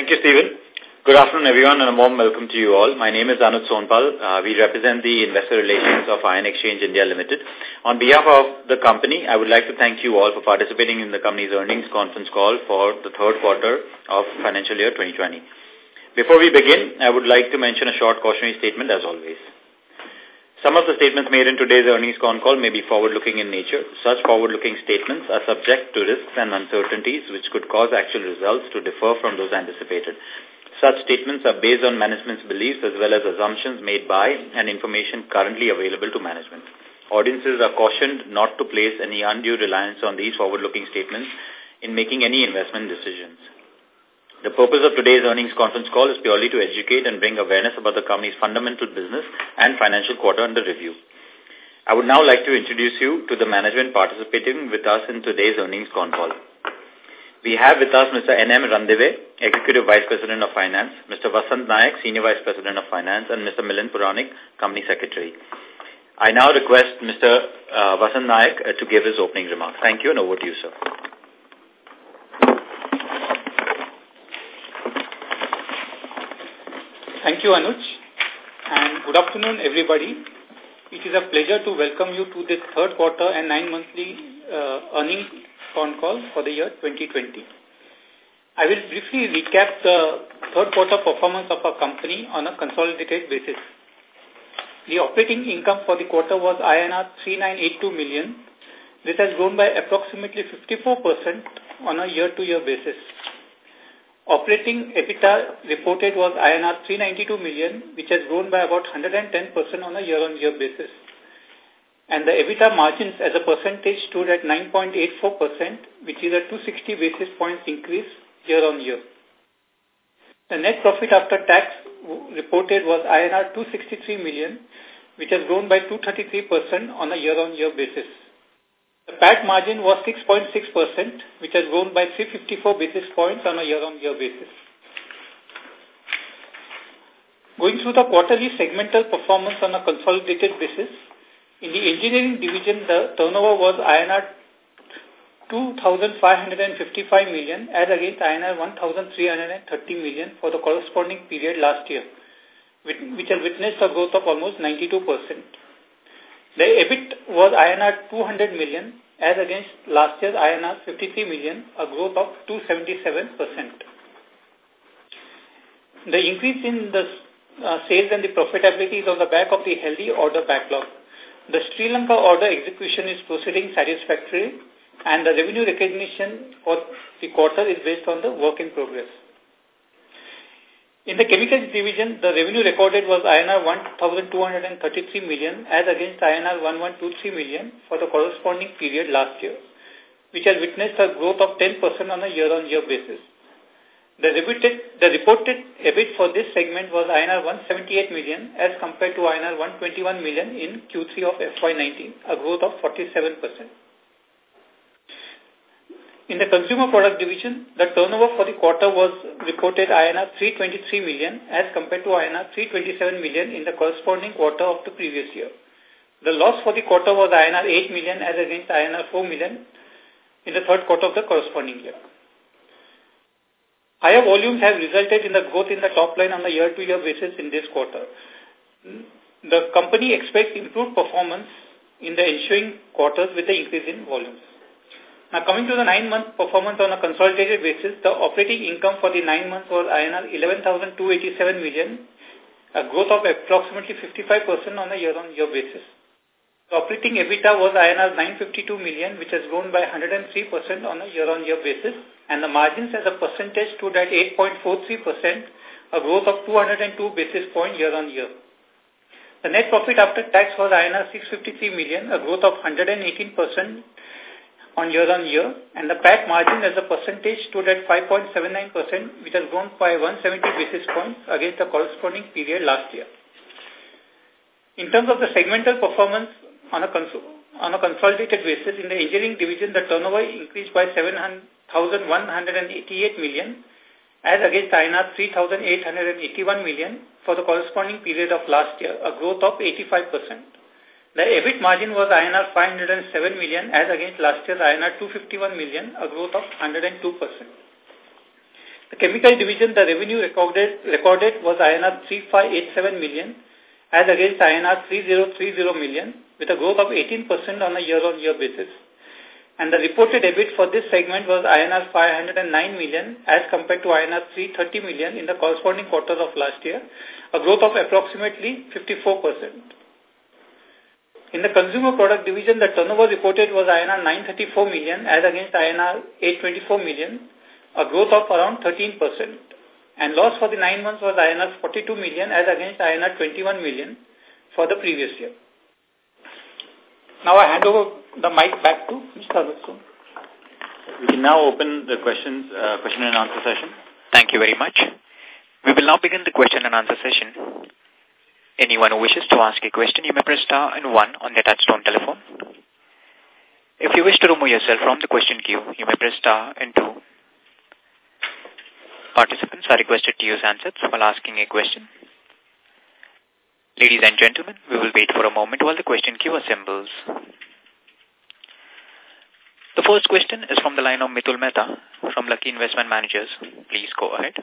Thank you, Stephen. Good afternoon, everyone, and a warm welcome to you all. My name is Anuj Sonpal. Uh, we represent the Investor Relations of Ion Exchange India Limited. On behalf of the company, I would like to thank you all for participating in the company's earnings conference call for the third quarter of financial year 2020. Before we begin, I would like to mention a short cautionary statement as always. Some of the statements made in today's earnings con call may be forward-looking in nature. Such forward-looking statements are subject to risks and uncertainties which could cause actual results to differ from those anticipated. Such statements are based on management's beliefs as well as assumptions made by and information currently available to management. Audiences are cautioned not to place any undue reliance on these forward-looking statements in making any investment decisions. The purpose of today's earnings conference call is purely to educate and bring awareness about the company's fundamental business and financial quarter under review. I would now like to introduce you to the management participating with us in today's earnings con call. We have with us Mr. N.M. Randive, Executive Vice President of Finance, Mr. Vasant Nayak, Senior Vice President of Finance, and Mr. Milind Puranik, Company Secretary. I now request Mr. Uh, Vasant Nayak uh, to give his opening remarks. Thank you, and over to you, sir. Thank you, Anuj. And good afternoon, everybody. It is a pleasure to welcome you to this third quarter and nine monthly uh, earnings phone call for the year 2020. I will briefly recap the third quarter performance of our company on a consolidated basis. The operating income for the quarter was INR 3982 million. This has grown by approximately 54% on a year-to-year -year basis. Operating EBITDA reported was INR 392 million, which has grown by about 110% on a year-on-year -year basis. And the EBITDA margins as a percentage stood at 9.84%, which is a 260 basis points increase year-on-year. -year. The net profit after tax reported was INR 263 million, which has grown by 233% on a year-on-year -year basis. The PAT margin was 6.6%, which has grown by 354 basis points on a year-on-year -year basis. Going through the quarterly segmental performance on a consolidated basis, in the engineering division, the turnover was INR 2,555 million as against INR 1,330 million for the corresponding period last year, which has witnessed a growth of almost 92%. The EBIT was INR 200 million as against last year's INR 53 million, a growth of 277%. The increase in the uh, sales and the profitability is on the back of the healthy order backlog. The Sri Lanka order execution is proceeding satisfactorily and the revenue recognition for the quarter is based on the work in progress. In the chemicals division, the revenue recorded was INR 1,233 million as against INR 1123 million for the corresponding period last year, which has witnessed a growth of 10% on a year-on-year -year basis. The, the reported EBIT for this segment was INR 178 million as compared to INR 121 million in Q3 of FY19, a growth of 47%. In the consumer product division, the turnover for the quarter was reported INR 323 million as compared to INR 327 million in the corresponding quarter of the previous year. The loss for the quarter was INR 8 million as against INR 4 million in the third quarter of the corresponding year. Higher volumes have resulted in the growth in the top line on a year-to-year -year basis in this quarter. The company expects improved performance in the ensuing quarters with the increase in volumes. Now coming to the nine-month performance on a consolidated basis, the operating income for the nine months was INR 11,287 million, a growth of approximately 55% on a year-on-year -year basis. The operating EBITDA was INR 952 million, which has grown by 103% on a year-on-year -year basis, and the margins as a percentage stood at 8.43%, a growth of 202 basis points year-on-year. The net profit after tax was INR 653 million, a growth of 118% on year-on-year, -year, and the PAT margin as a percentage stood at 5.79%, which has grown by 170 basis points against the corresponding period last year. In terms of the segmental performance on a, on a consolidated basis, in the engineering division, the turnover increased by 7,188 million as against INR 3,881 million for the corresponding period of last year, a growth of 85 percent. The EBIT margin was INR 507 million as against last year's INR 251 million, a growth of 102%. The chemical division, the revenue recorded, recorded was INR 3587 million as against INR 3030 million with a growth of 18% on a year-on-year -year basis. And the reported EBIT for this segment was INR 509 million as compared to INR 330 million in the corresponding quarter of last year, a growth of approximately 54%. In the consumer product division, the turnover reported was INR 934 million as against INR 824 million, a growth of around 13%. And loss for the nine months was INR 42 million as against INR 21 million for the previous year. Now I hand over the mic back to Mr. Alutson. We can now open the questions, uh, question and answer session. Thank you very much. We will now begin the question and answer session. Anyone who wishes to ask a question, you may press star and one on the touchtone telephone. If you wish to remove yourself from the question queue, you may press star and two. Participants are requested to use answers while asking a question. Ladies and gentlemen, we will wait for a moment while the question queue assembles. The first question is from the line of Mitul Mehta from Lucky Investment Managers. Please go ahead.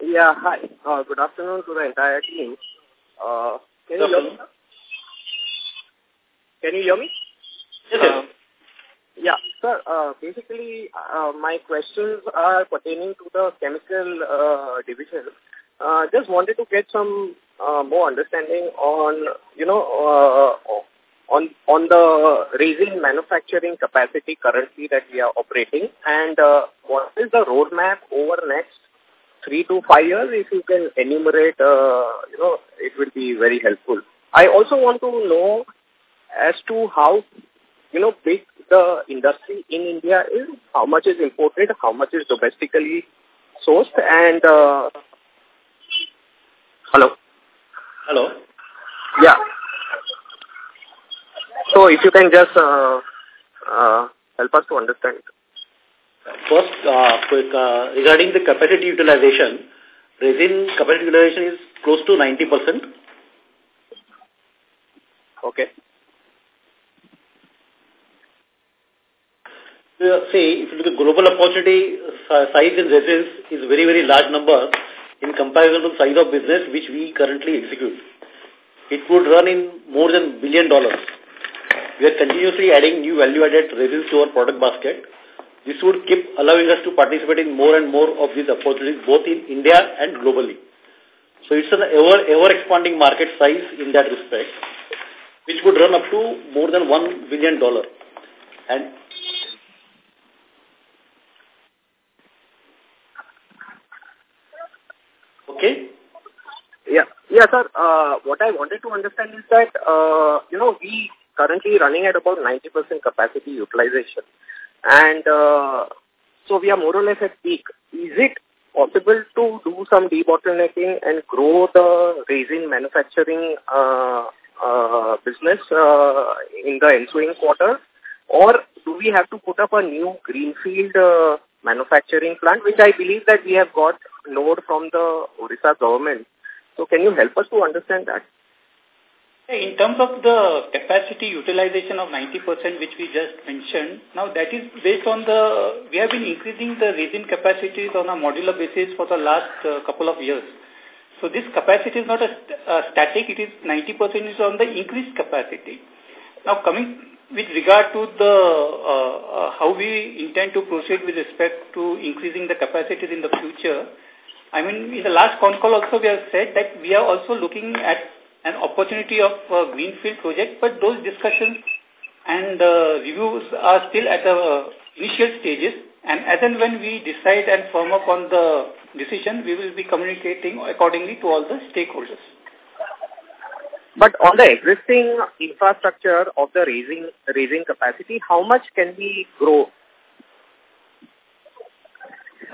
Yeah, hi. Uh, good afternoon to the entire team. Uh, can you hear me? Can you hear me? Yes, sir. Yeah, sir, uh, basically, uh, my questions are pertaining to the chemical uh, division. Uh, just wanted to get some uh, more understanding on, you know, uh, on on the resin manufacturing capacity currently that we are operating, and uh, what is the roadmap over next three to five years, if you can enumerate, uh, you know, it will be very helpful. I also want to know as to how, you know, big the industry in India is, how much is imported, how much is domestically sourced, and, uh, hello? Hello? Yeah. So if you can just uh, uh, help us to understand. First, uh, quick, uh, regarding the capacity utilization, resin capacity utilization is close to 90%. Okay. Uh, see, if you look at global opportunity, uh, size in resins is very, very large number in comparison to the size of business which we currently execute. It would run in more than billion dollars. We are continuously adding new value-added resins to our product basket this would keep allowing us to participate in more and more of these opportunities both in India and globally. So it's an ever, ever expanding market size in that respect, which would run up to more than $1 billion. And Okay? Yeah, yeah, sir. Uh, what I wanted to understand is that, uh, you know, we currently running at about 90% capacity utilization. And uh, so we are more or less at peak. Is it possible to do some debottlenecking and grow the resin manufacturing uh, uh, business uh, in the ensuing quarter? Or do we have to put up a new greenfield uh, manufacturing plant, which I believe that we have got load from the Orissa government. So can you help us to understand that? In terms of the capacity utilization of 90% which we just mentioned, now that is based on the, we have been increasing the resin capacities on a modular basis for the last uh, couple of years. So this capacity is not a, a static, it is 90% is on the increased capacity. Now coming with regard to the uh, uh, how we intend to proceed with respect to increasing the capacities in the future, I mean, in the last con call also we have said that we are also looking at an opportunity of a greenfield project, but those discussions and uh, reviews are still at the initial stages. And as and when we decide and firm up on the decision, we will be communicating accordingly to all the stakeholders. But on the existing infrastructure of the resin resin capacity, how much can we grow?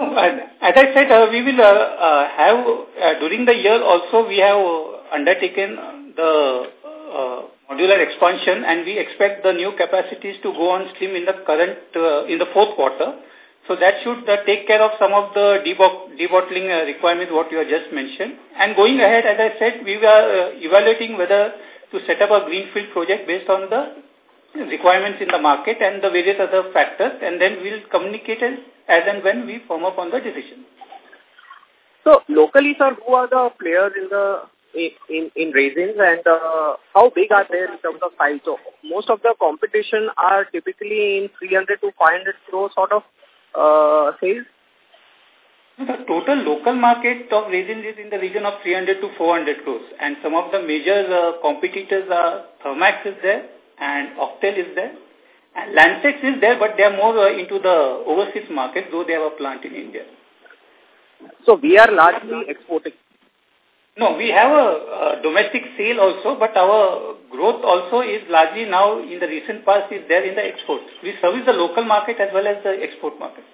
As I said, uh, we will uh, uh, have, uh, during the year also, we have undertaken the uh, modular expansion and we expect the new capacities to go on stream in the current, uh, in the fourth quarter. So that should take care of some of the debottling uh, requirements what you have just mentioned. And going ahead, as I said, we uh, evaluating whether to set up a greenfield project based on the requirements in the market and the various other factors and then we'll communicate as, as and when we firm up on the decision. So locally, sir, who are the players in the in in resins and uh, how big are they in terms of size? So most of the competition are typically in 300 to 500 crore sort of uh, sales. The total local market of resins is in the region of 300 to 400 crores and some of the major uh, competitors are Thermax is there and Octel is there and Lanxess is there but they are more uh, into the overseas market though they have a plant in India. So we are largely exporting. No, we have a, a, domestic sale also, but our growth also is largely now in the recent past is there in the exports. We service the local market as well as the export market.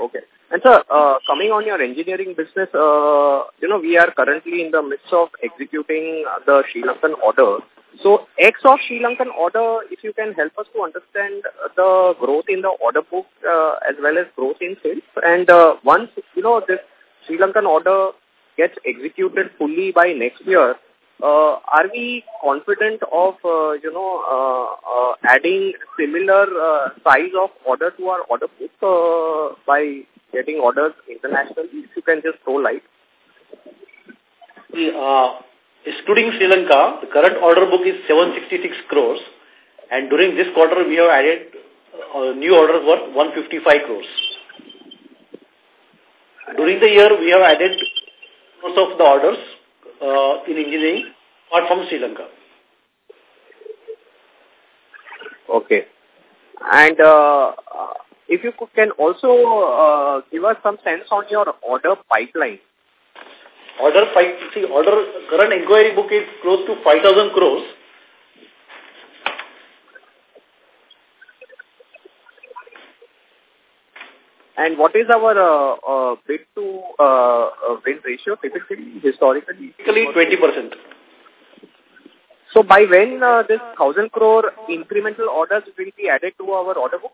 Okay. And sir, uh, coming on your engineering business, uh, you know, we are currently in the midst of executing the Sri Lankan order. So, X of Sri Lankan order, if you can help us to understand the growth in the order book uh, as well as growth in sales. And uh, once, you know, this Sri Lankan order gets executed fully by next year, uh, are we confident of, uh, you know, uh, uh, adding similar uh, size of order to our order book uh, by getting orders internationally? If you can just throw light. Uh, excluding Sri Lanka, the current order book is 766 crores. And during this quarter, we have added uh, new orders worth 155 crores. During the year, we have added most of the orders uh, in engineering apart from Sri Lanka. Okay. And uh, if you could, can also uh, give us some sense on your order pipeline. Order pipe, see, order current inquiry book is close to 5,000 crores. And what is our uh, uh, bid to uh, uh win ratio typically, historically? Typically 20%. So by when uh, this 1,000 crore incremental orders will be added to our order book?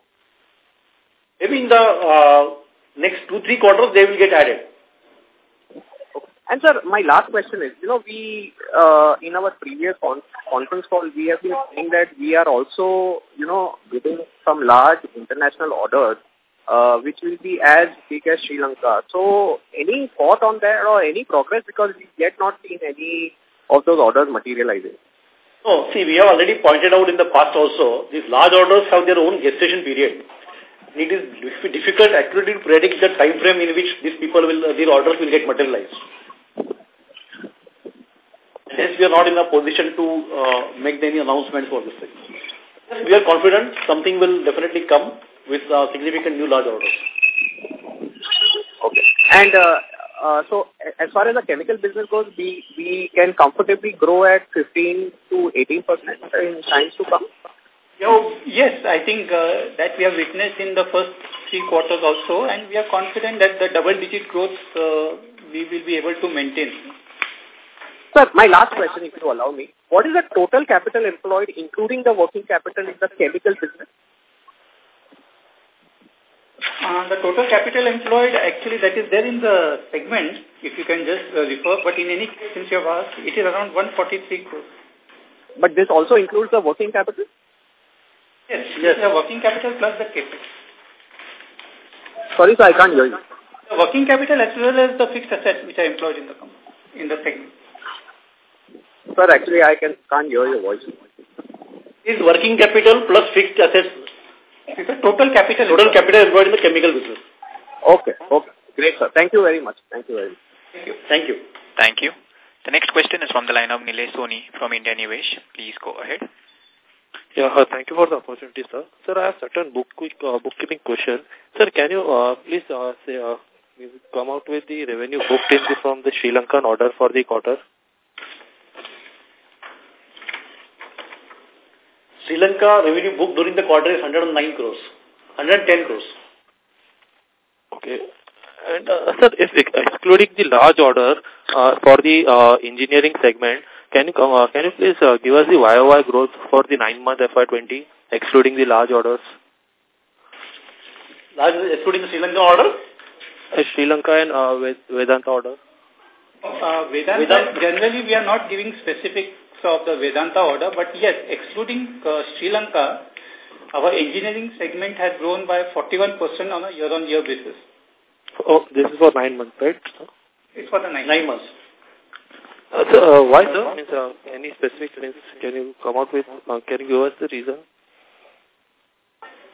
Maybe in the uh, next two, three quarters, they will get added. And sir, my last question is, you know, we, uh, in our previous con conference call, we have been saying that we are also, you know, getting some large international orders, uh, which will be as big as Sri Lanka. So, any thought on that or any progress because we yet not seen any of those orders materializing? No, see, we have already pointed out in the past also, these large orders have their own gestation period. It is difficult actually to predict the time frame in which these people will, uh, their orders will get materialized. We are not in a position to uh, make any announcements for this thing. We are confident something will definitely come with uh, significant new large orders. Okay. And uh, uh, so, as far as the chemical business goes, we, we can comfortably grow at 15 to 18 percent in times to come? yes, I think uh, that we have witnessed in the first three quarters also, and we are confident that the double-digit growth uh, we will be able to maintain. Sir, my last question, if you allow me. What is the total capital employed, including the working capital in the chemical business? Uh, the total capital employed, actually, that is there in the segment, if you can just uh, refer. But in any case, since you have asked, it is around 143 crores. But this also includes the working capital? Yes, yes. The working capital plus the capex. Sorry, sir, I can't hear you. The working capital as well as the fixed assets which are employed in the company, in the segment. Sir, actually, I can, can't hear your voice. Is working capital plus fixed assets. It's a total capital. Total capital employed in the chemical business. Okay, okay. Great, sir. Thank you very much. Thank you very much. Thank you. Thank you. Thank you. The next question is from the line of Nilesh Soni from India Nivesh. Please go ahead. Yeah, uh, thank you for the opportunity, sir. Sir, I have certain book, uh, bookkeeping question. Sir, can you uh, please uh, say, uh, come out with the revenue booked in the, from the Sri Lankan order for the quarter? Sri Lanka revenue booked during the quarter is 109 crores, 110 crores. Okay. And uh, sir, if excluding the large order uh, for the uh, engineering segment, can you uh, can you please uh, give us the YOY growth for the nine month FY20, excluding the large orders? Large excluding the Sri Lanka order? Uh, Sri Lanka and uh, Vedanta order. Uh, Vedanta, Vedanta, generally we are not giving specific of the Vedanta order, but yes, excluding uh, Sri Lanka, our engineering segment has grown by 41% on a year-on-year -year basis. Oh, this is for nine months, right? It's for the nine, nine months. Uh, so, uh, why, sir? Means, uh, any specific reasons? Can you come out with, uh, can you give us the reason?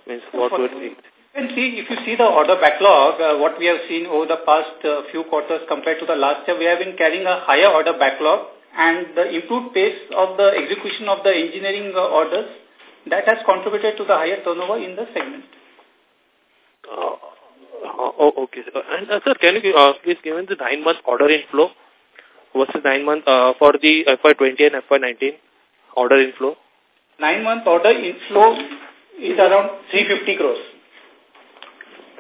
Means, what would be? And see, if you see the order backlog, uh, what we have seen over the past uh, few quarters compared to the last year, we have been carrying a higher order backlog and the improved pace of the execution of the engineering uh, orders, that has contributed to the higher turnover in the segment. Uh, oh, okay. And, uh, sir, can you uh, please give me the nine-month order inflow versus nine-month uh, for the FY20 and FY19 order inflow? Nine-month order inflow is around 350 crores.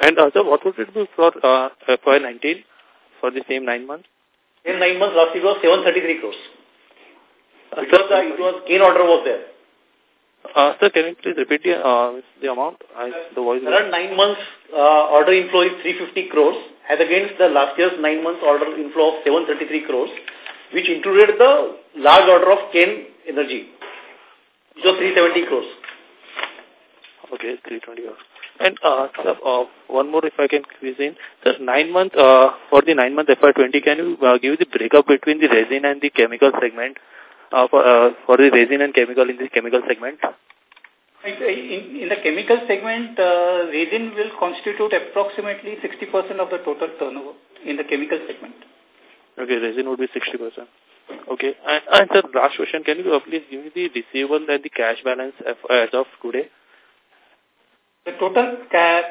And uh, what would it be for uh, FY19 for the same nine months? In nine months last year was 733 crores. Because uh, it was Cairn order was there. Uh, sir, can you please repeat the, uh, the amount? I, the voice Current nine months uh, order inflow is 350 crores as against the last year's nine months order inflow of 733 crores, which included the large order of Cairn Energy, which was 370 crores. Okay, 320 crores. And uh, sir, uh, one more if I can squeeze in. Sir, nine month, uh, for the nine month FY20, can you uh, give the breakup between the resin and the chemical segment uh, for, uh, for the resin and chemical in the chemical segment? In, in the chemical segment, uh, resin will constitute approximately 60% of the total turnover in the chemical segment. Okay, resin would be 60%. Okay. And, and sir, last question, can you uh, please give me the receivable and the cash balance as of today? The total cash,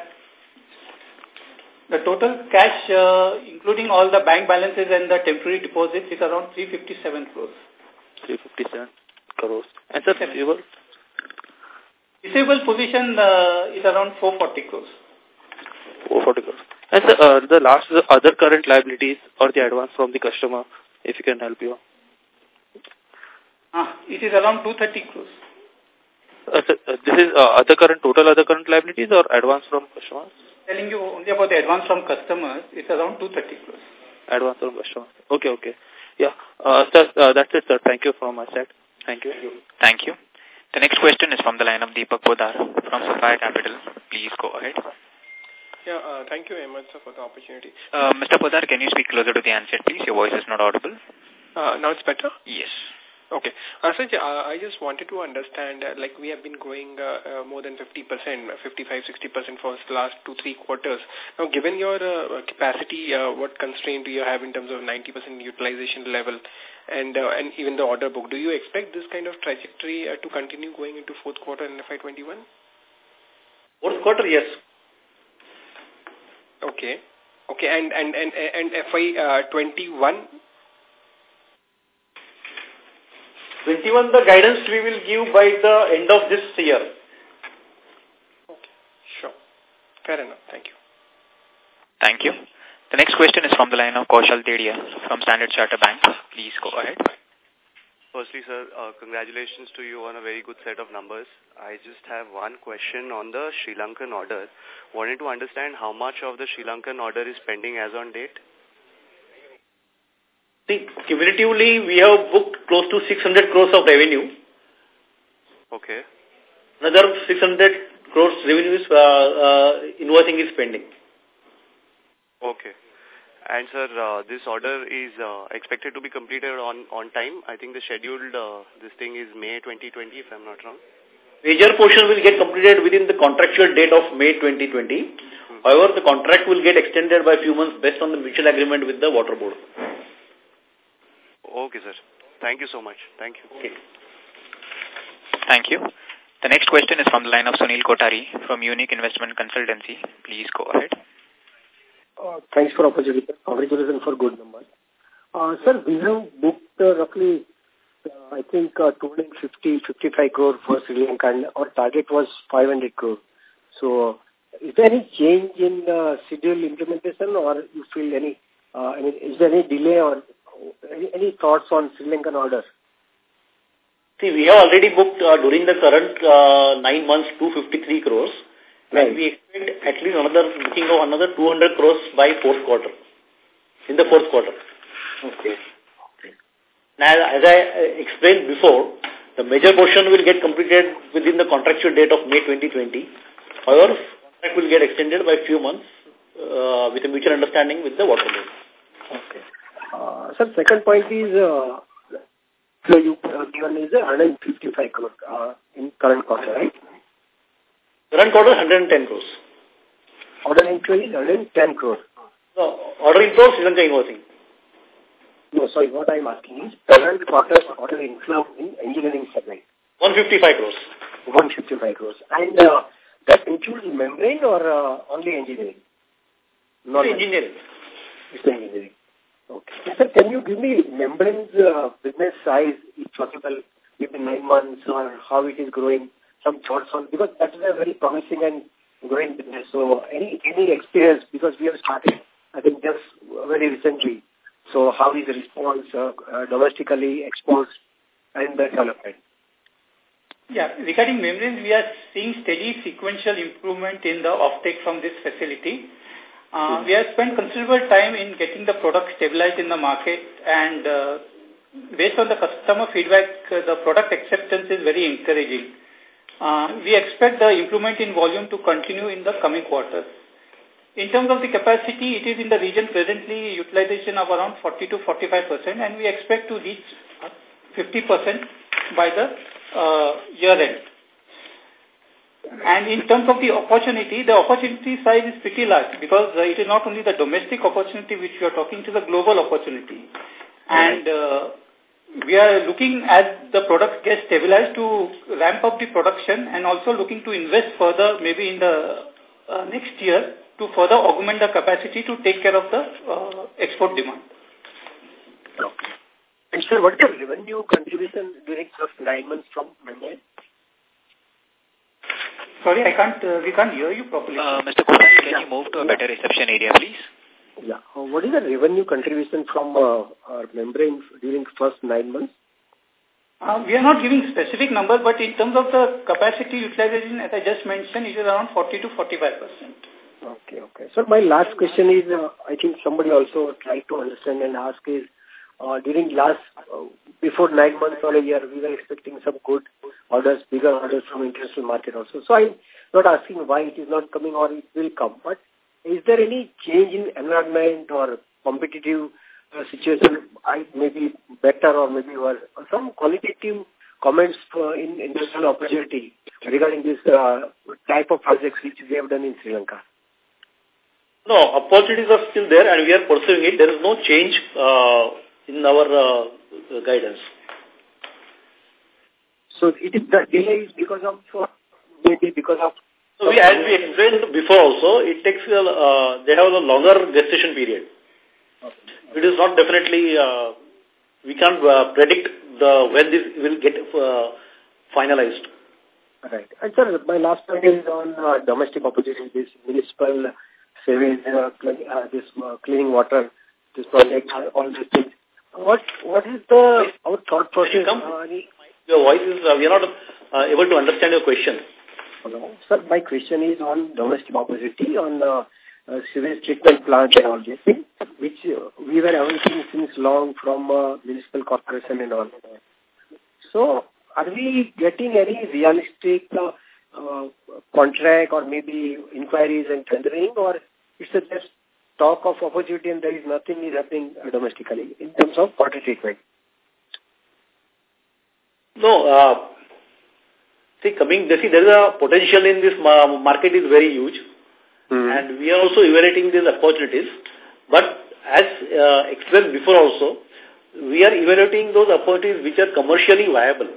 the total cash, uh, including all the bank balances and the temporary deposits, is around 357 crores. 357 crores. And sir, receivable? Receivable position uh, is around 440 crores. 440 crores. And sir, uh, the last, the other current liabilities or the advance from the customer, if you can help you. Ah, it is around 230 crores. Uh, so, uh, this is uh, other current, total other current liabilities or advance from customers? Telling you only about the advance from customers, it's around 230 crores. Advance from customers. Okay, okay. Yeah, uh, sir, uh, that's it, sir. Thank you from my side. Thank you. Thank you. The next question is from the line of Deepak Podar from Sapphire Capital. Please go ahead. Yeah, uh, thank you very much sir, for the opportunity. Uh, Mr. Podar, can you speak closer to the answer, please? Your voice is not audible. Uh, now it's better? Yes. Okay. Uh, Sanjay, uh, I just wanted to understand, uh, like we have been growing uh, uh, more than 50%, 55-60% for the last two, three quarters. Now, given your uh, capacity, uh, what constraint do you have in terms of 90% utilization level and uh, and even the order book? Do you expect this kind of trajectory uh, to continue going into fourth quarter in FY21? Fourth quarter, yes. Okay. Okay, and, and, and, and FY21, 21, the guidance we will give by the end of this year. Okay, sure. Fair enough. Thank you. Thank you. The next question is from the line of Kaushal Dedia from Standard Charter Bank. Please go ahead. Firstly, sir, uh, congratulations to you on a very good set of numbers. I just have one question on the Sri Lankan order. Wanted to understand how much of the Sri Lankan order is pending as on date? See, cumulatively, we have booked close to 600 crores of revenue. Okay. Another 600 crores revenue is, uh, uh, invoicing is pending. Okay. And, sir, uh, this order is uh, expected to be completed on, on time. I think the scheduled, uh, this thing is May 2020, if I'm not wrong. Major portion will get completed within the contractual date of May 2020. Hmm. However, the contract will get extended by a few months based on the mutual agreement with the water board. Okay, sir. Thank you so much. Thank you. Okay. Thank you. The next question is from the line of Sunil Kothari from Unique Investment Consultancy. Please go ahead. Uh, thanks for opportunity. Congratulations for good numbers. Uh, sir, we have booked uh, roughly, uh, I think, uh, 250, 55 crore for Sri Lanka and our target was 500 crore. So, is there any change in uh, schedule implementation or you feel any, uh, I mean, is there any delay or any, any thoughts on Sri Lankan order? See, we have already booked uh, during the current uh, nine months 253 crores. Right. And we expect at least another booking of another 200 crores by fourth quarter. In the fourth quarter. Okay. Now, as I explained before, the major portion will get completed within the contractual date of May 2020. However, contract will get extended by a few months uh, with a mutual understanding with the water board. Uh, sir, second point is, uh, so you uh, given is 155 crore uh, in current quarter, right? Current quarter 110 crores. Order inflow is 110 crore. No, order inflow Lanka invoicing. No, sorry, what I'm asking is current quarter's order inflow in engineering segment. 155 crores. 155 crores. And uh, that includes membrane or uh, only engineering? Not engineering. It's engineering. Okay. Sir, can you give me membrane's uh, business size, if possible, within nine months or how it is growing? Some thoughts on, because that is a very promising and growing business. So any, any experience, because we have started, I think just very recently. So how is the response uh, uh, domestically, exports, and the development? Yeah, regarding membranes, we are seeing steady sequential improvement in the offtake from this facility. Uh, we have spent considerable time in getting the product stabilized in the market and uh, based on the customer feedback, uh, the product acceptance is very encouraging. Uh, we expect the improvement in volume to continue in the coming quarters. In terms of the capacity, it is in the region presently utilization of around 40 to 45 percent, and we expect to reach 50 percent by the uh, year end. And in terms of the opportunity, the opportunity size is pretty large because uh, it is not only the domestic opportunity which we are talking to the global opportunity. And uh, we are looking as the product gets stabilized to ramp up the production and also looking to invest further maybe in the uh, next year to further augment the capacity to take care of the uh, export demand. Okay. And sir, what is the revenue contribution during first nine months from membrane? Sorry, I can't, uh, we can't hear you properly. Uh, Mr. Kumar, can yeah. you move to a better reception area, please? Yeah. Uh, what is the revenue contribution from uh, our membrane during first nine months? Uh, we are not giving specific numbers, but in terms of the capacity utilization, as I just mentioned, it is around 40 to 45 percent. Okay, okay. So my last question is, uh, I think somebody also tried to understand and ask is, uh, during last, uh, before nine months or a year, we were expecting some good orders, bigger orders from international market also. So I'm not asking why it is not coming or it will come, but is there any change in environment or competitive uh, situation, I maybe better or maybe worse, or some qualitative comments for in industrial opportunity regarding this uh, type of projects which we have done in Sri Lanka? No, opportunities are still there and we are pursuing it. There is no change uh, in our uh, guidance. So it is the delay is because of maybe because of. So we, as we explained before also, it takes a, uh, they have a longer gestation period. Okay. It is not definitely uh, we can't uh, predict the when this will get uh, finalized. Right. And sir, my last point is on uh, domestic opportunities, this municipal sewage, uh, uh, this uh, cleaning water, this project, all these things. What what is the our thought process? Uh, your voice is, uh, we are not uh, able to understand your question. Hello. Sir, my question is on domestic opportunity, on uh, uh, sewage treatment plant and all this thing, which uh, we were awaiting since long from uh, municipal corporation and all. So, are we getting any realistic uh, uh, contract or maybe inquiries and tendering or it's a just talk of opportunity and there is nothing is happening domestically in terms of water treatment? No, uh, see, coming, see, there is a potential in this market is very huge. Mm. And we are also evaluating these opportunities. But as uh, explained before also, we are evaluating those opportunities which are commercially viable.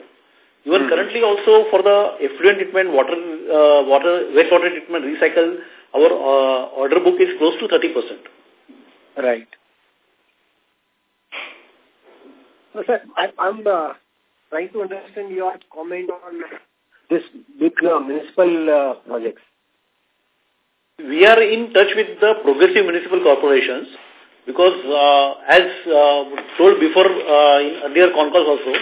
Even mm. currently also for the effluent treatment, water, uh, water, wastewater treatment, recycle, our uh, order book is close to 30%. Right. So, sir, I, I'm uh, trying to understand your comment on this big uh, municipal uh, projects. We are in touch with the progressive municipal corporations because uh, as uh, told before uh, in earlier con calls also,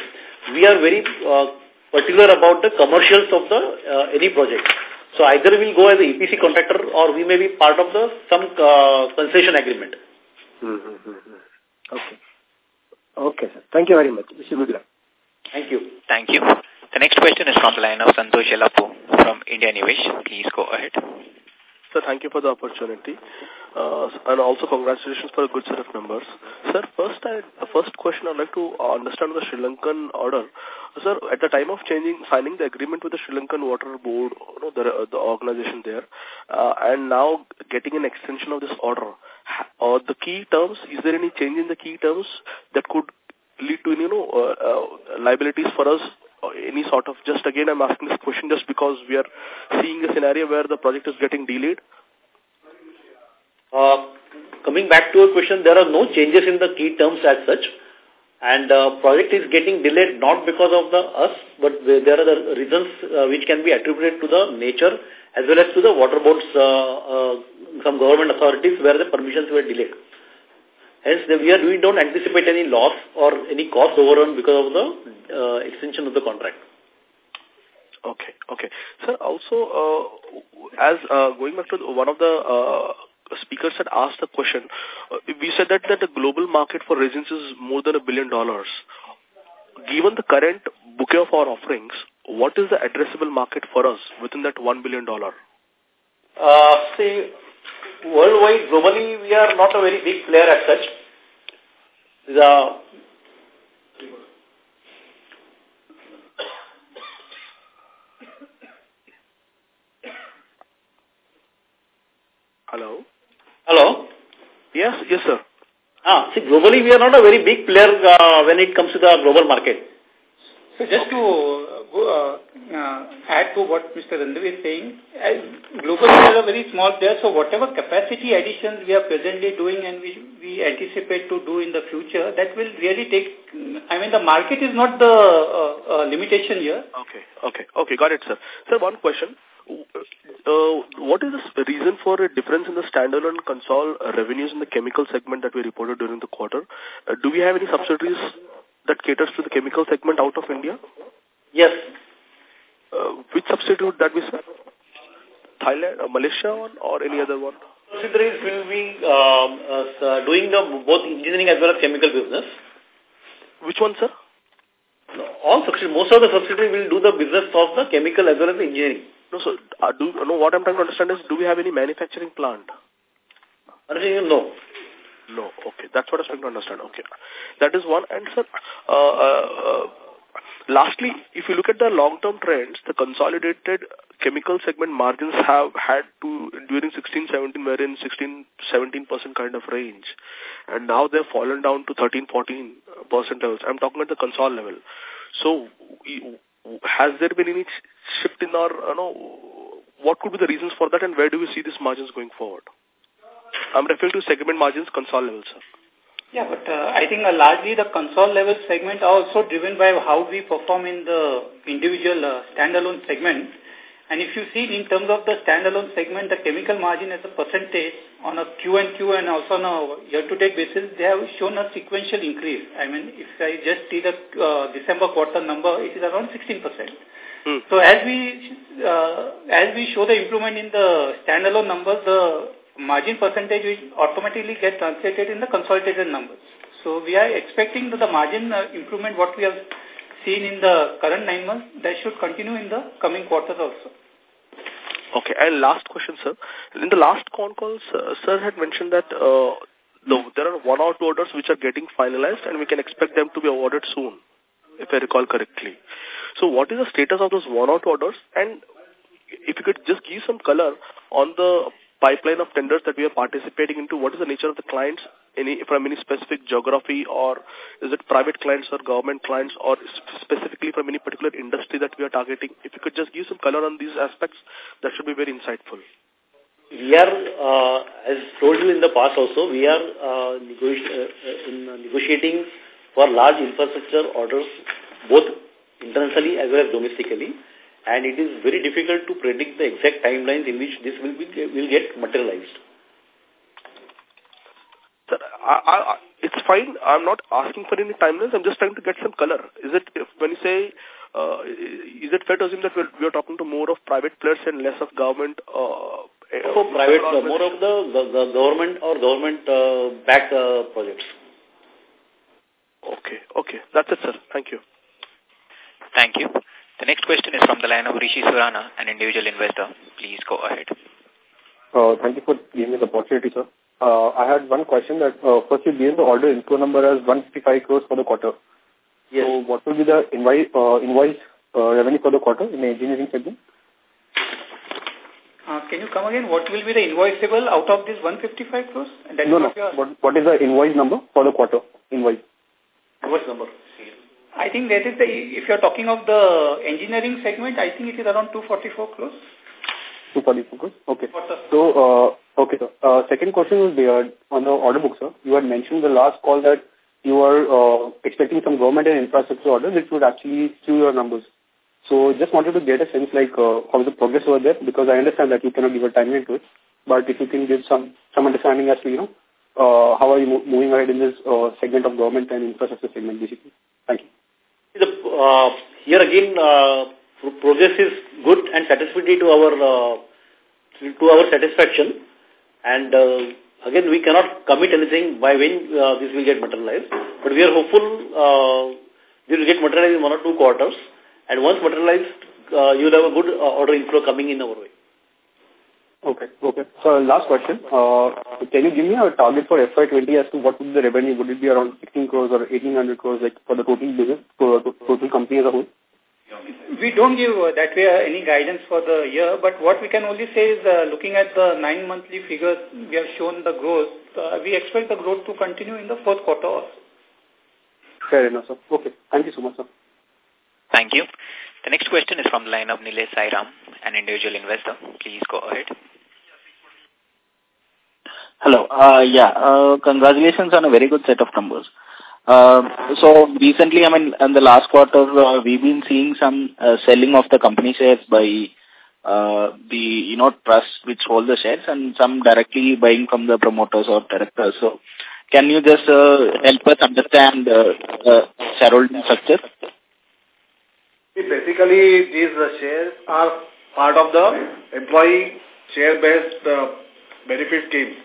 we are very uh, particular about the commercials of the uh, any project. So either we'll go as an EPC contractor or we may be part of the some uh, concession agreement. Mm -hmm. Okay. Okay, sir. Thank you very much. Wish you good luck. Thank you. Thank you. The next question is from the line of Santosh Elapo from India Nivesh. Please go ahead. Sir, thank you for the opportunity. Uh, and also congratulations for a good set of numbers. Sir, first I, the first question I'd like to understand the Sri Lankan order. Sir, at the time of changing, signing the agreement with the Sri Lankan Water Board, you know, the, the organization there, uh, and now getting an extension of this order, uh, the key terms, is there any change in the key terms that could lead to, you know, uh, uh, liabilities for us any sort of, just again I'm asking this question just because we are seeing a scenario where the project is getting delayed? Uh, coming back to a question, there are no changes in the key terms as such. And uh, project is getting delayed not because of the us, but there are the reasons uh, which can be attributed to the nature as well as to the water boards, uh, uh, some government authorities where the permissions were delayed. Hence, we, are, we don't anticipate any loss or any cost overrun because of the uh, extension of the contract. Okay, okay. Sir, also, uh, as uh, going back to one of the uh, speakers had asked the question, uh, we said that, that the global market for resins is more than a billion dollars. Given the current bouquet of our offerings, what is the addressable market for us within that one billion dollar? Uh, see, worldwide, globally, we are not a very big player as such. The Hello? Hello? Yes, yes, sir. Ah, see, globally, we are not a very big player uh, when it comes to the global market. So just to uh, uh, add to what Mr. Randive is saying, we are a very small player, so whatever capacity additions we are presently doing and we, we anticipate to do in the future, that will really take, I mean the market is not the uh, uh, limitation here. Okay, okay, okay, got it sir. Sir, one question. Uh, what is the reason for a difference in the standalone console revenues in the chemical segment that we reported during the quarter? Do we have any subsidiaries that caters to the chemical segment out of India? Yes. Uh, which subsidiary would that be, sir? Thailand, uh, Malaysia one, or any other one? Subsidiaries will be um, uh, doing the both engineering as well as chemical business. Which one, sir? No, all most of the subsidiaries will do the business of the chemical as well as the engineering. No, so uh, do no. What I'm trying to understand is, do we have any manufacturing plant? No. No. Okay, that's what I was trying to understand. Okay, that is one. And sir, uh, uh, lastly, if you look at the long-term trends, the consolidated chemical segment margins have had to during 16-17 were in 16-17 percent kind of range, and now they've fallen down to 13-14 percent levels. I'm talking at the console level. So, has there been any shift in our, you know, what could be the reasons for that and where do we see these margins going forward? I'm referring to segment margins, console level, sir. Yeah, but uh, I think uh, largely the console level segment are also driven by how we perform in the individual uh, standalone segment. And if you see in terms of the standalone segment, the chemical margin as a percentage on a Q and Q and also on a year-to-date basis, they have shown a sequential increase. I mean, if I just see the uh, December quarter number, it is around 16%. Hmm. So as we uh, as we show the improvement in the standalone numbers, the margin percentage will automatically get translated in the consolidated numbers. So we are expecting that the margin uh, improvement what we have seen in the current nine months, that should continue in the coming quarters also. Okay, and last question, sir. In the last con call, sir, sir had mentioned that uh, the, there are one or two orders which are getting finalized and we can expect them to be awarded soon, if I recall correctly. So what is the status of those one or two orders? And if you could just give some color on the pipeline of tenders that we are participating into, what is the nature of the clients any from any specific geography or is it private clients or government clients or specifically from any particular industry that we are targeting? If you could just give some color on these aspects, that should be very insightful. We are, uh, as told you in the past also, we are uh, uh, in, uh, negotiating for large infrastructure orders both internationally as well as domestically and it is very difficult to predict the exact timelines in which this will be will get materialized. Sir, I, I, it's fine. I'm not asking for any timelines. I'm just trying to get some color. Is it, if, when you say, uh, is it fair to assume that we're, we're talking to more of private players and less of government? Uh, so private, uh, more of the, the, the government or government uh, backed uh, projects. Okay. Okay, okay. That's it, sir. Thank you. Thank you. The next question is from the line of Rishi Surana, an individual investor. Please go ahead. Uh, thank you for giving me the opportunity, sir. Uh, I had one question that uh, first you gave the order inflow number as 155 crores for the quarter. Yes. So what will be the invoice, uh, invoice uh, revenue for the quarter in the engineering segment? Uh, can you come again? What will be the invoiceable out of this 155 crores? No, no. What, what is the invoice number for the quarter? Invoice. Invoice number. I think that is the, if you're talking of the engineering segment, I think it is around 244 crores. 244 crores? Okay. So, uh, okay, sir. Uh, second question was there on the order book, sir. You had mentioned the last call that you are uh, expecting some government and infrastructure orders which would actually skew your numbers. So just wanted to get a sense like uh, how is the progress over there because I understand that you cannot give a timeline to it. But if you can give some some understanding as to, you know, uh, how are you mo moving ahead in this uh, segment of government and infrastructure segment basically. Thank you. Uh, here again, uh, progress is good and satisfactory to our uh, to our satisfaction. And uh, again, we cannot commit anything by when uh, this will get materialized. But we are hopeful uh, this will get materialized in one or two quarters. And once materialized, uh, you will have a good uh, order inflow coming in our way. Okay, okay. So last question. Uh, can you give me a target for FY20 as to what would be the revenue? Would it be around 16 crores or 1800 crores like for the total business, for the total company as a whole? We don't give uh, that way uh, any guidance for the year, but what we can only say is uh, looking at the nine monthly figures, we have shown the growth. Uh, we expect the growth to continue in the fourth quarter also. Fair enough, sir. Okay. Thank you so much, sir. Thank you. The next question is from the line of Nilesh Sairam, an individual investor. Please go ahead. Hello. Uh, yeah, uh, congratulations on a very good set of numbers. Uh, so recently, I mean, in the last quarter, uh, we've been seeing some uh, selling of the company shares by uh, the, you know, trust which hold the shares and some directly buying from the promoters or directors. So can you just uh, help us understand uh, uh, shareholding structure? Basically, these uh, shares are part of the employee share-based uh, benefit schemes.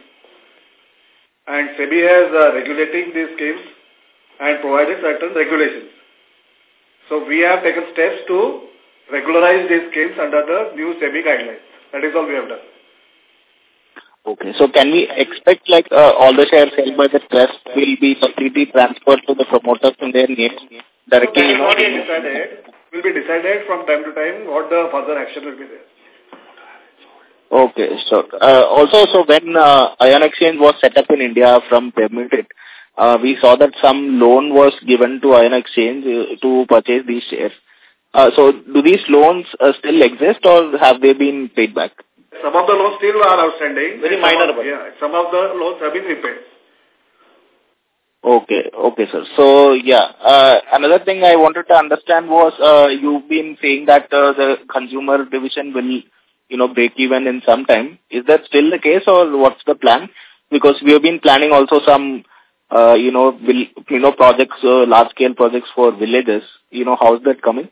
And SEBI has uh, regulating these schemes and provided certain regulations. So we have taken steps to regularize these schemes under the new SEBI guidelines. That is all we have done. Okay, so can we expect like uh, all the shares held by the trust will be completely transferred to the promoters in their names directly? So that is not decided. Will be decided from time to time what the further action will be there. Okay, so uh, also, so when uh, Ion Exchange was set up in India from Permutit, uh, we saw that some loan was given to Ion Exchange uh, to purchase these shares. Uh, so do these loans uh, still exist or have they been paid back? Some of the loans still are outstanding. Very minor. Some of, yeah, some of the loans have been repaid. Okay, okay, sir. So, yeah, uh, another thing I wanted to understand was uh, you've been saying that uh, the consumer division will, you know, break even in some time. Is that still the case or what's the plan? Because we have been planning also some, uh, you know, will, you know, projects, uh, large-scale projects for villages. You know, how's that coming?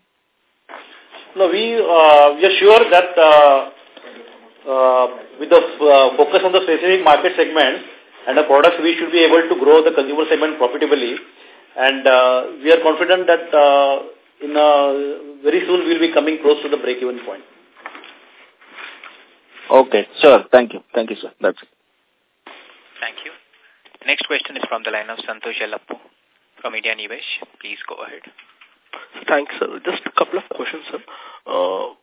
No, we, uh, we are sure that uh, uh, with the uh, focus on the specific market segment, and the products we should be able to grow the consumer segment profitably. And uh, we are confident that uh, in uh, very soon we will be coming close to the break-even point. Okay, sure. Thank you. Thank you, sir. That's it. Thank you. Next question is from the line of Santosh Yallappu from India Nivesh. Please go ahead. Thanks, sir. Just a couple of questions, sir. Uh,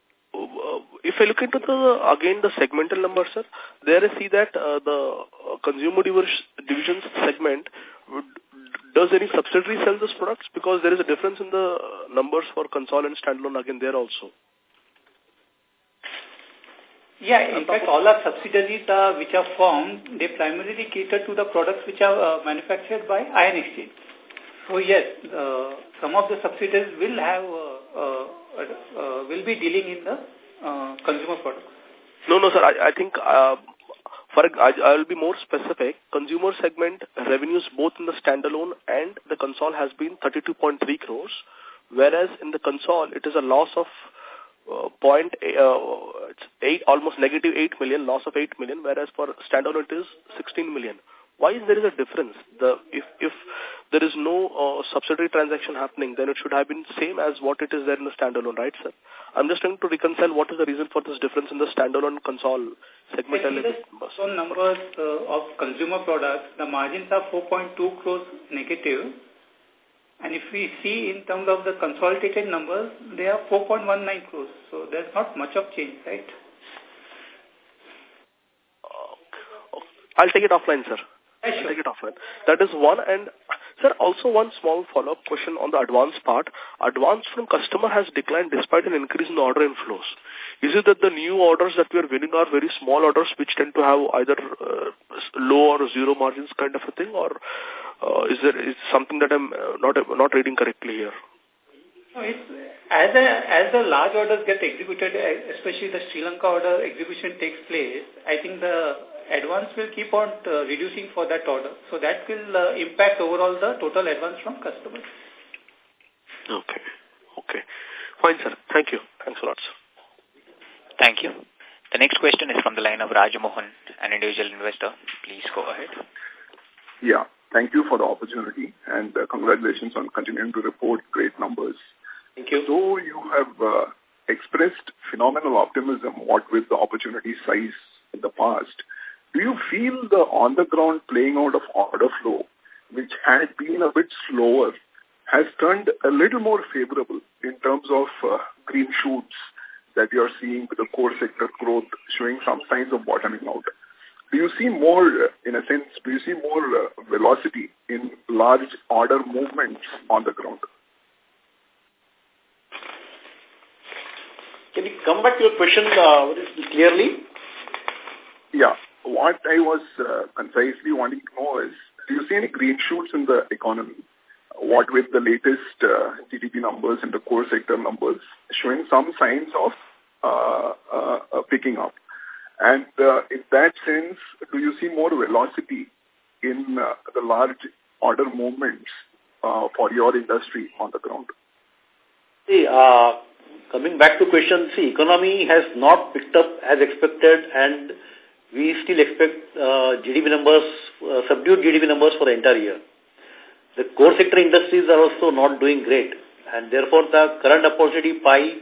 if I look into the, again, the segmental numbers, sir, there I see that uh, the consumer division segment, does any subsidiary sell those products? Because there is a difference in the numbers for console and standalone again there also. Yeah, in fact, all our subsidiaries uh, which are formed, they primarily cater to the products which are uh, manufactured by Ion Exchange. So yes, uh, some of the subsidiaries will have uh, uh, uh, will be dealing in the uh, consumer products. No, no, sir. I, I think uh, for I, I will be more specific. Consumer segment revenues both in the standalone and the console has been 32.3 crores, whereas in the console it is a loss of uh, point uh, eight almost negative 8 million loss of 8 million whereas for standalone it is 16 million why is there is a difference the if if there is no uh, subsidiary transaction happening, then it should have been same as what it is there in the standalone, right, sir? I'm just trying to reconcile what is the reason for this difference in the standalone console segment numbers. So numbers uh, of consumer products, the margins are 4.2 crores negative. And if we see in terms of the consolidated numbers, they are 4.19 crores. So there's not much of change, right? I'll take it offline, sir. I'll take it offline. That is one. And, sir, also one small follow-up question on the advance part. Advance from customer has declined despite an increase in order inflows. Is it that the new orders that we are winning are very small orders which tend to have either uh, low or zero margins kind of a thing or uh, is there is something that I'm uh, not not reading correctly here? No, it's, as, a, as the large orders get executed, especially the Sri Lanka order execution takes place, I think the advance will keep on uh, reducing for that order. So that will uh, impact overall the total advance from customers. Okay. Okay. Fine, sir. Thank you. Thanks a lot, sir. Thank you. The next question is from the line of Rajamohan, an individual investor. Please go ahead. Yeah. Thank you for the opportunity and uh, congratulations on continuing to report great numbers. Thank you. So you have uh, expressed phenomenal optimism what with the opportunity size in the past. Do you feel the on-the-ground playing out of order flow, which had been a bit slower, has turned a little more favorable in terms of uh, green shoots that you are seeing with the core sector growth showing some signs of bottoming out? Do you see more, uh, in a sense, do you see more uh, velocity in large order movements on the ground? Can you come back to your question uh, clearly? Yeah what I was uh, concisely wanting to know is, do you see any green shoots in the economy? What with the latest uh, GDP numbers and the core sector numbers showing some signs of uh, uh, uh, picking up? And uh, in that sense, do you see more velocity in uh, the large order movements uh, for your industry on the ground? See, uh, coming back to question, see, economy has not picked up as expected and we still expect uh, GDP numbers, uh, subdued GDP numbers for the entire year. The core sector industries are also not doing great and therefore the current opportunity pie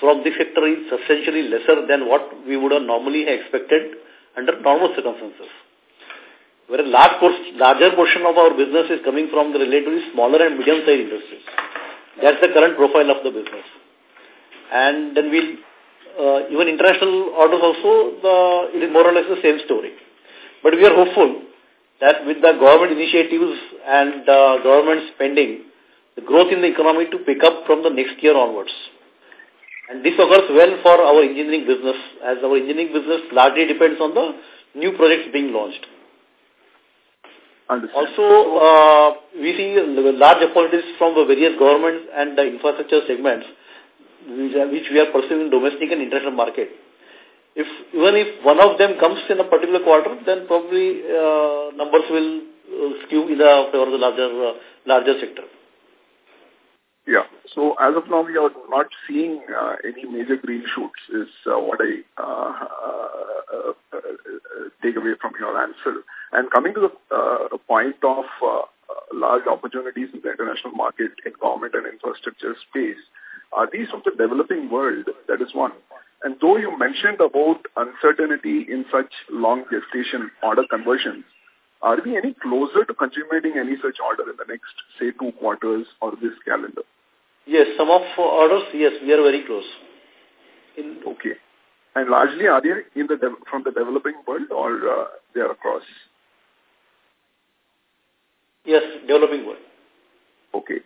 from this sector is substantially lesser than what we would have normally expected under normal circumstances. Where a large larger portion of our business is coming from the relatively smaller and medium-sized industries. That's the current profile of the business. And then we'll uh, even international orders also, the, it is more or less the same story. But we are hopeful that with the government initiatives and uh, government spending, the growth in the economy to pick up from the next year onwards. And this occurs well for our engineering business, as our engineering business largely depends on the new projects being launched. Understood. Also, uh, we see large opportunities from the various governments and the infrastructure segments which we are pursuing in domestic and international market. If even if one of them comes in a particular quarter, then probably uh, numbers will uh, skew in the favor of the larger uh, larger sector. Yeah. So as of now, we are not seeing uh, any major green shoots. Is uh, what I uh, uh, take away from your answer. And coming to the uh, point of uh, large opportunities in the international market in government and infrastructure space, are these from the developing world? That is one. And though you mentioned about uncertainty in such long gestation order conversions, are we any closer to consummating any such order in the next, say, two quarters or this calendar? Yes, some of orders, yes, we are very close. In okay. And largely, are they in the from the developing world or uh, they are across? Yes, developing world. Okay.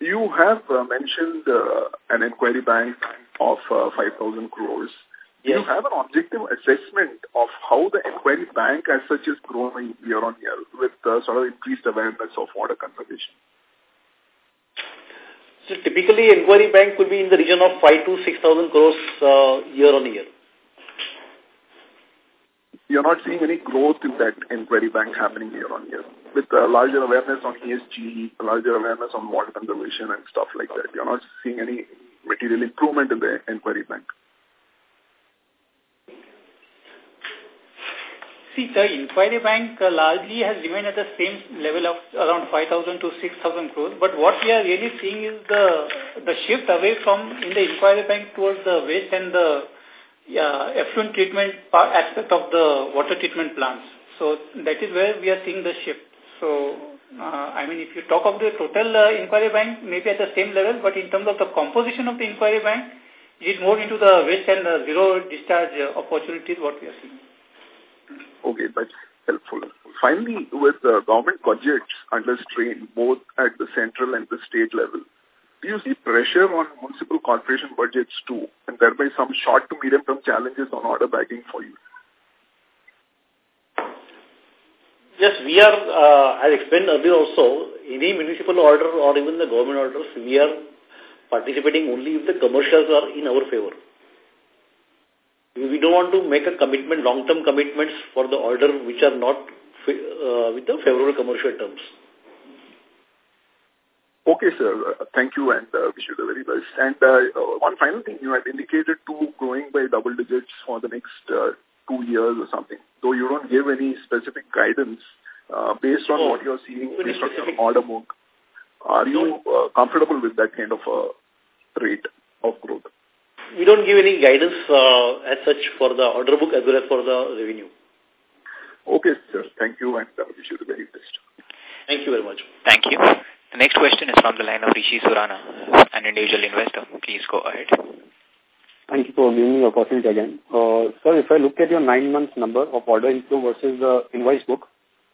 You have uh, mentioned uh, an inquiry bank of uh, 5,000 crores. Do you have an objective assessment of how the inquiry bank as such is growing year on year with uh, sort of increased awareness of water conservation? So typically inquiry bank could be in the region of 5 to 6,000 crores uh, year on year you're not seeing any growth in that inquiry bank happening year on year with a larger awareness on ESG, larger awareness on water conservation and stuff like that. You're not seeing any material improvement in the inquiry bank. See, the inquiry bank uh, largely has remained at the same level of around 5,000 to 6,000 crores. But what we are really seeing is the the shift away from in the inquiry bank towards the waste and the uh, effluent treatment part, aspect of the water treatment plants. So that is where we are seeing the shift. So, uh, I mean, if you talk of the total uh, inquiry bank, maybe at the same level, but in terms of the composition of the inquiry bank, it is more into the waste and uh, zero discharge uh, opportunities what we are seeing. Okay, that's helpful. Finally, with uh, government budgets under strain, both at the central and the state level, do you see pressure on municipal corporation budgets too, and thereby some short to medium-term challenges on order bagging for you? Yes, we are, uh, as explained earlier also, any municipal order or even the government orders, we are participating only if the commercials are in our favor. We don't want to make a commitment, long-term commitments for the order which are not uh, with the favorable commercial terms. Okay, sir. Uh, thank you and uh, wish you the very best. And uh, uh, one final thing, you had indicated to growing by double digits for the next uh, two years or something. Though you don't give any specific guidance uh, based on oh, what you're seeing based on your order book, are you uh, comfortable with that kind of uh, rate of growth? We don't give any guidance uh, as such for the order book as well as for the revenue. Okay, sir. Thank you and I wish you the very best. Thank you very much. Thank you. The next question is from the line of Rishi Surana, an individual investor. Please go ahead. Thank you for giving me the opportunity again. Uh, sir, if I look at your nine months number of order inflow versus the invoice book,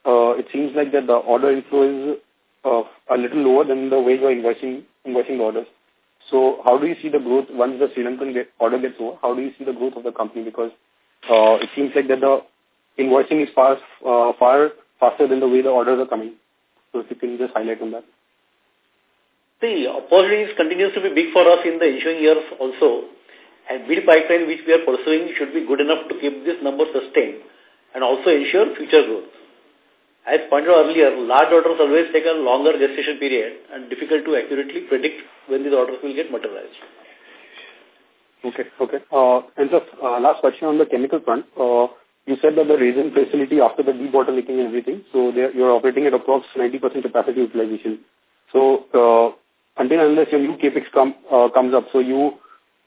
uh, it seems like that the order inflow is uh, a little lower than the way you are invoicing, invoicing the orders. So how do you see the growth once the Sri Lankan get, order gets over? How do you see the growth of the company? Because uh, it seems like that the invoicing is far, uh, far faster than the way the orders are coming. So if you can just highlight on that. The opportunities continues to be big for us in the ensuing years also. And bid pipeline which we are pursuing should be good enough to keep this number sustained and also ensure future growth. As pointed out earlier, large orders always take a longer gestation period and difficult to accurately predict when these orders will get materialized. Okay, okay. Uh, and the uh, last question on the chemical front. Uh, you said that the resin facility after the debottlenecking and everything, so you're operating at approximately 90% capacity utilization. So uh, until unless your new capex come, uh, comes up, so you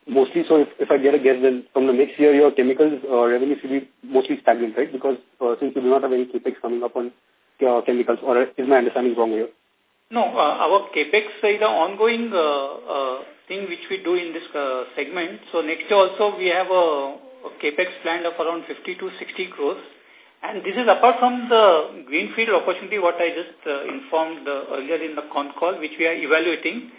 mostly, so if, if I get a guess, then from the next year, your chemicals uh, revenue should be mostly stagnant, right? Because uh, since you do not have any capex coming up on uh, chemicals, or is my understanding wrong here? No, uh, our capex is the ongoing uh, uh, thing which we do in this uh, segment. So next year also we have a, a capex plan of around 50 to 60 crores. And this is apart from the greenfield opportunity what I just uh, informed uh, earlier in the con call, which we are evaluating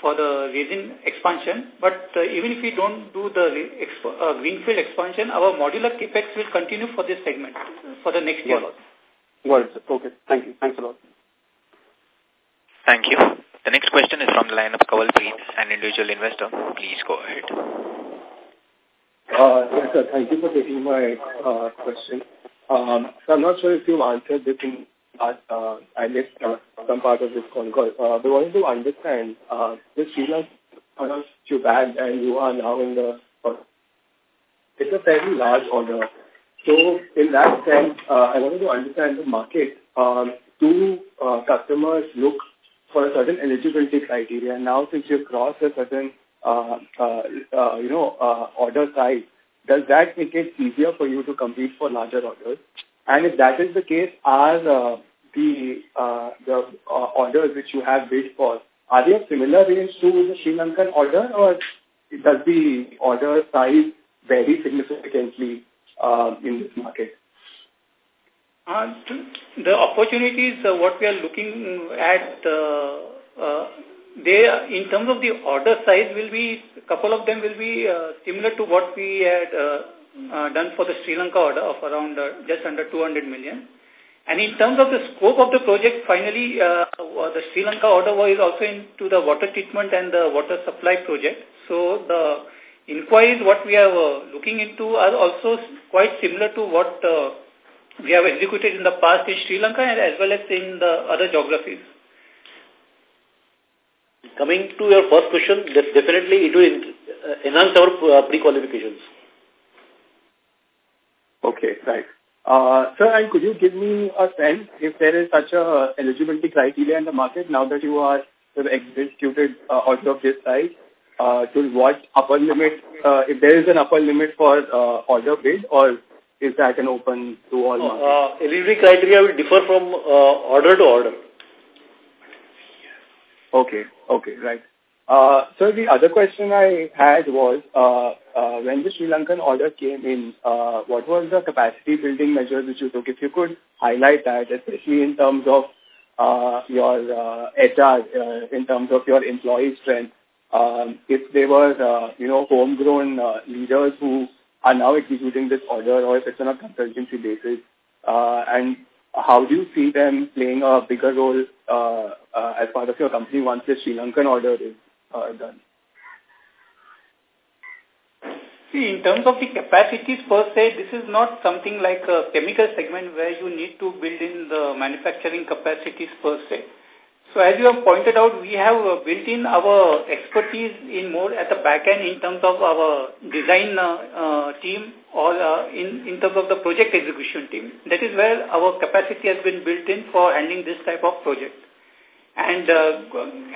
for the resin expansion. But uh, even if we don't do the exp uh, greenfield expansion, our modular capex will continue for this segment for the next year. Got it. Okay. Thank you. Thanks a lot. Thank you. The next question is from the line of Kawalpreet, an individual investor. Please go ahead. Uh, yes, sir. Thank you for taking my uh, question. Um, so I'm not sure if you've answered this in uh, I missed uh, some part of this call. Uh, we wanted to understand uh, this Sri Lanka bad and you are now in the uh, it's a fairly large order. So in that sense, uh, I wanted to understand the market. Um, do uh, customers look for a certain eligibility criteria? Now, since you've crossed a certain, uh, uh, uh, you know, uh, order size, does that make it easier for you to compete for larger orders? And if that is the case, are uh, the uh, the uh, orders which you have bid for, are they similar range to the Sri Lankan order or does the order size vary significantly uh, in this market? Uh, the opportunities, uh, what we are looking at, uh, uh, they, in terms of the order size, will be, a couple of them will be uh, similar to what we had uh, uh, done for the Sri Lanka order of around uh, just under 200 million. And in terms of the scope of the project, finally, uh, the Sri Lanka order was also into the water treatment and the water supply project. So the inquiries what we are uh, looking into are also quite similar to what uh, we have executed in the past in Sri Lanka and as well as in the other geographies. Coming to your first question, definitely it will uh, enhance our uh, pre-qualifications. Okay, right. Uh, sir, and could you give me a sense if there is such a eligibility criteria in the market now that you are sort of executed uh, order of this size? Uh, to what upper limit, uh, if there is an upper limit for uh, order bid or is that an open to all market? Uh, eligibility criteria will differ from uh, order to order. Okay, okay, right. Uh, so the other question I had was, uh, uh, when the Sri Lankan order came in, uh, what was the capacity building measures which you took? If you could highlight that, especially in terms of uh, your uh, HR, in terms of your employee strength, um, if they were, you know, homegrown leaders who are now executing this order or if it's on a consultancy basis, and how do you see them playing a bigger role as part of your company once the Sri Lankan order is done? See, in terms of the capacities per se, this is not something like a chemical segment where you need to build in the manufacturing capacities per se. So as you have pointed out, we have uh, built in our expertise in more at the back end in terms of our design uh, uh, team or uh, in, in terms of the project execution team. That is where our capacity has been built in for handling this type of project and uh,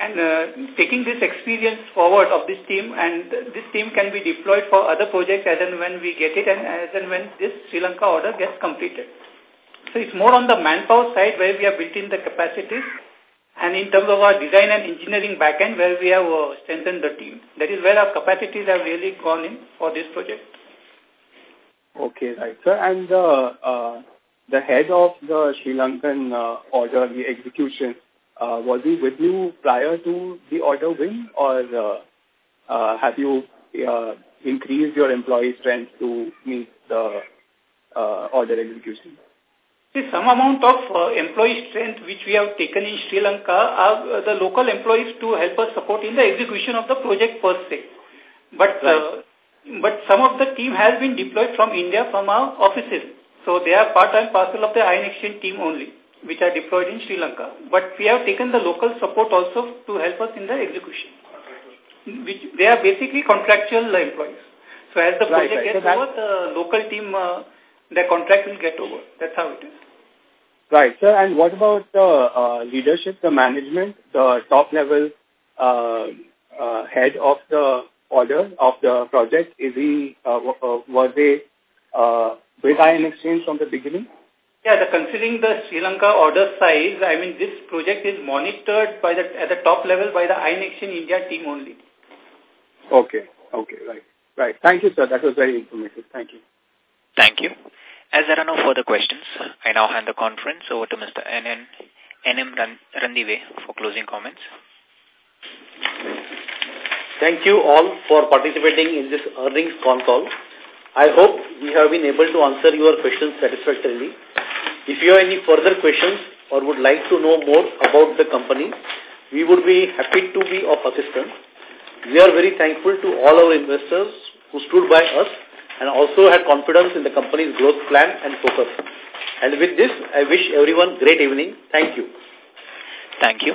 and uh, taking this experience forward of this team and this team can be deployed for other projects as and when we get it and as and when this Sri Lanka order gets completed. So it's more on the manpower side where we have built in the capacities and in terms of our design and engineering backend where we have uh, strengthened the team. That is where our capacities have really gone in for this project. Okay, right. Sir, and uh, uh, the head of the Sri Lankan uh, order, the execution, uh, was he with you prior to the order win or uh, uh, have you uh, increased your employee strength to meet the uh, order execution? See, some amount of uh, employee strength which we have taken in Sri Lanka are uh, the local employees to help us support in the execution of the project per se. But right. uh, but some of the team has been deployed from India from our offices. So they are part and parcel of the Ion Exchange team only which are deployed in Sri Lanka. But we have taken the local support also to help us in the execution. Which they are basically contractual employees. So as the project right, right. gets so over, the local team, uh, their contract will get over. That's how it is. Right, sir. And what about the uh, leadership, the management, the top level uh, uh, head of the order of the project? Is he, uh, uh was they uh, with Ion Exchange from the beginning? Yeah, the, considering the Sri Lanka order size, I mean, this project is monitored by the at the top level by the Ion Exchange India team only. Okay, okay, right. Right. Thank you, sir. That was very informative. Thank you. Thank you. As there are no further questions, I now hand the conference over to Mr. N.N. N.M. Randive for closing comments. Thank you all for participating in this earnings con call. I hope we have been able to answer your questions satisfactorily. If you have any further questions or would like to know more about the company, we would be happy to be of assistance. We are very thankful to all our investors who stood by us and also had confidence in the company's growth plan and focus. And with this, I wish everyone great evening. Thank you. Thank you.